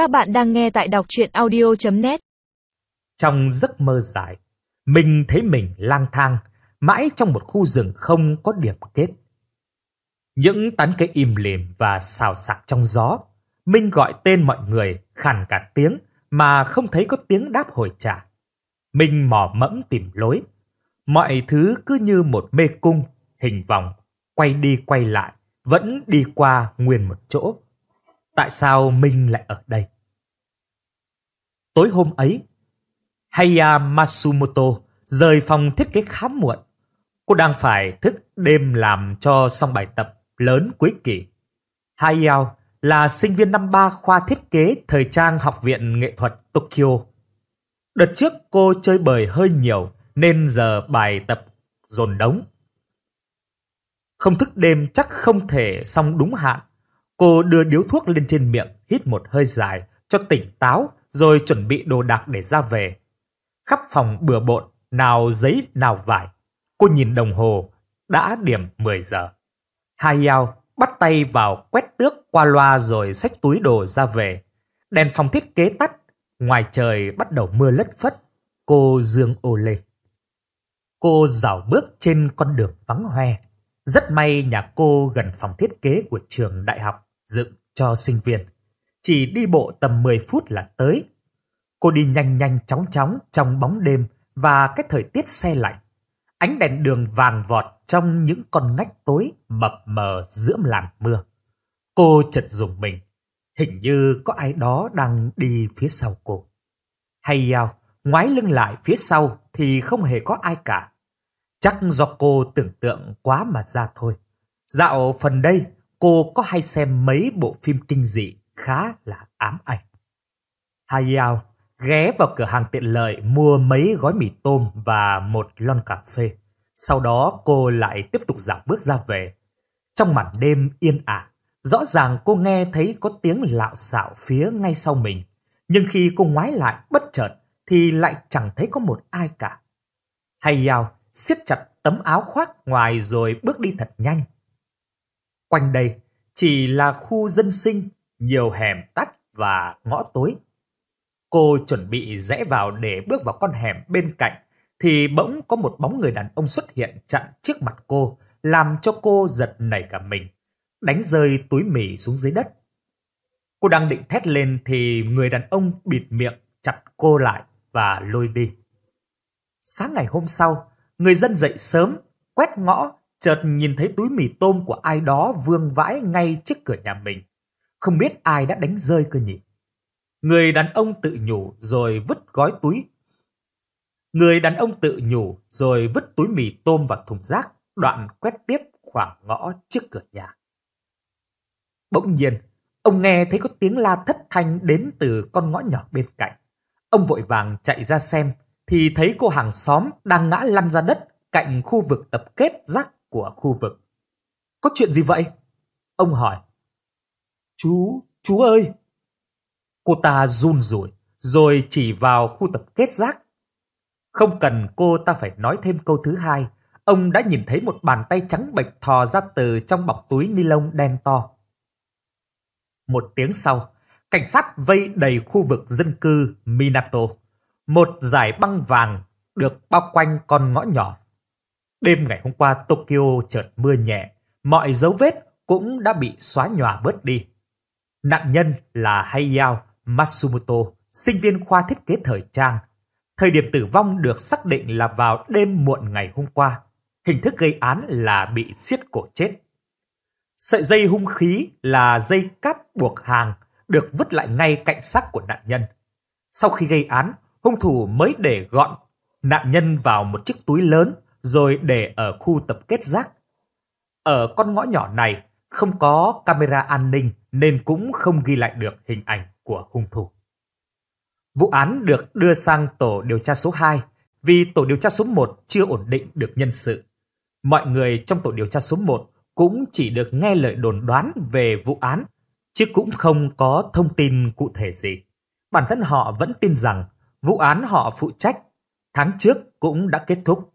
Các bạn đang nghe tại đọc chuyện audio.net Trong giấc mơ dài, mình thấy mình lang thang, mãi trong một khu rừng không có điểm kết. Những tán cây im lìm và xào xạc trong gió, Minh gọi tên mọi người khàn cả tiếng mà không thấy có tiếng đáp hồi trả. Minh mò mẫm tìm lối. Mọi thứ cứ như một mê cung, hình vòng, quay đi quay lại, vẫn đi qua nguyên một chỗ. Tại sao Minh lại ở đây? Tối hôm ấy, Haya Matsumoto rời phòng thiết kế khá muộn. Cô đang phải thức đêm làm cho xong bài tập lớn cuối kỳ. Hayao là sinh viên năm ba khoa thiết kế thời trang Học viện Nghệ thuật Tokyo. Đợt trước cô chơi bời hơi nhiều nên giờ bài tập dồn đống. Không thức đêm chắc không thể xong đúng hạn. Cô đưa điếu thuốc lên trên miệng, hít một hơi dài cho tỉnh táo rồi chuẩn bị đồ đạc để ra về. Khắp phòng bừa bộn, nào giấy nào vải. Cô nhìn đồng hồ, đã điểm 10 giờ. Hai Yao bắt tay vào quét tước qua loa rồi xách túi đồ ra về. Đèn phòng thiết kế tắt, ngoài trời bắt đầu mưa lất phất. Cô dương ô lê. Cô dạo bước trên con đường vắng hoe. Rất may nhà cô gần phòng thiết kế của trường đại học dựng cho sinh viên. Chỉ đi bộ tầm 10 phút là tới. Cô đi nhanh nhanh chóng chóng trong bóng đêm và cái thời tiết xe lạnh. Ánh đèn đường vàng vọt trong những con ngách tối mập mờ giữa làn mưa. Cô chợt dùng mình. Hình như có ai đó đang đi phía sau cô. Hay ao, ngoái lưng lại phía sau thì không hề có ai cả. Chắc do cô tưởng tượng quá mà ra thôi. Dạo phần đây, cô có hay xem mấy bộ phim kinh dị khá là ám ảnh. Hayao ghé vào cửa hàng tiện lợi mua mấy gói mì tôm và một lon cà phê. Sau đó cô lại tiếp tục dạo bước ra về. Trong màn đêm yên ả, rõ ràng cô nghe thấy có tiếng lạo xạo phía ngay sau mình. Nhưng khi cô ngoái lại bất chợt thì lại chẳng thấy có một ai cả. Hayao siết chặt tấm áo khoác ngoài rồi bước đi thật nhanh. Quanh đây chỉ là khu dân sinh, nhiều hẻm tắt và ngõ tối. Cô chuẩn bị rẽ vào để bước vào con hẻm bên cạnh, thì bỗng có một bóng người đàn ông xuất hiện chặn trước mặt cô, làm cho cô giật nảy cả mình, đánh rơi túi mì xuống dưới đất. Cô đang định thét lên thì người đàn ông bịt miệng chặt cô lại và lôi đi. Sáng ngày hôm sau, người dân dậy sớm, quét ngõ chợt nhìn thấy túi mì tôm của ai đó vương vãi ngay trước cửa nhà mình. Không biết ai đã đánh rơi cơ nhỉ? Người đàn ông tự nhủ rồi vứt gói túi. Người đàn ông tự nhủ rồi vứt túi mì tôm vào thùng rác, đoạn quét tiếp khoảng ngõ trước cửa nhà. Bỗng nhiên, ông nghe thấy có tiếng la thất thanh đến từ con ngõ nhỏ bên cạnh. Ông vội vàng chạy ra xem, thì thấy cô hàng xóm đang ngã lăn ra đất cạnh khu vực tập kết rác của khu vực. Có chuyện gì vậy? Ông hỏi. Chú, chú ơi! Cô ta run rủi, rồi chỉ vào khu tập kết rác. Không cần cô ta phải nói thêm câu thứ hai, ông đã nhìn thấy một bàn tay trắng bệch thò ra từ trong bọc túi ni lông đen to. Một tiếng sau, cảnh sát vây đầy khu vực dân cư Minato. Một dải băng vàng được bao quanh con ngõ nhỏ Đêm ngày hôm qua Tokyo chợt mưa nhẹ, mọi dấu vết cũng đã bị xóa nhòa bớt đi. Nạn nhân là Hayao Matsumoto, sinh viên khoa thiết kế thời trang. Thời điểm tử vong được xác định là vào đêm muộn ngày hôm qua. Hình thức gây án là bị siết cổ chết. Sợi dây hung khí là dây cáp buộc hàng được vứt lại ngay cạnh xác của nạn nhân. Sau khi gây án, hung thủ mới để gọn nạn nhân vào một chiếc túi lớn rồi để ở khu tập kết rác. Ở con ngõ nhỏ này không có camera an ninh nên cũng không ghi lại được hình ảnh của hung thủ. Vụ án được đưa sang tổ điều tra số 2 vì tổ điều tra số 1 chưa ổn định được nhân sự. Mọi người trong tổ điều tra số 1 cũng chỉ được nghe lời đồn đoán về vụ án, chứ cũng không có thông tin cụ thể gì. Bản thân họ vẫn tin rằng vụ án họ phụ trách tháng trước cũng đã kết thúc.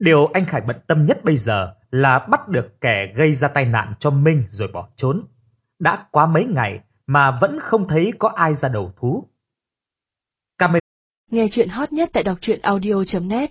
Điều anh Khải bận tâm nhất bây giờ là bắt được kẻ gây ra tai nạn cho Minh rồi bỏ trốn. Đã quá mấy ngày mà vẫn không thấy có ai ra đầu thú. Nghe chuyện hot nhất tại đọc truyện audio.net